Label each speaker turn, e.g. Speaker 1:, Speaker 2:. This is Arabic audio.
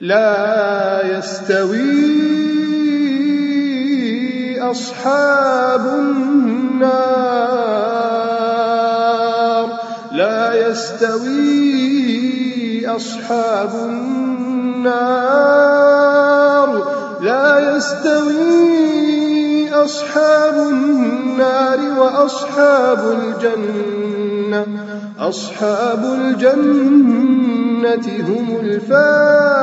Speaker 1: لا يستوي أصحاب النار. لا يستوي أصحاب النار. لا يستوي أصحاب النار وأصحاب الجنة. أصحاب الجنة هم الفائزون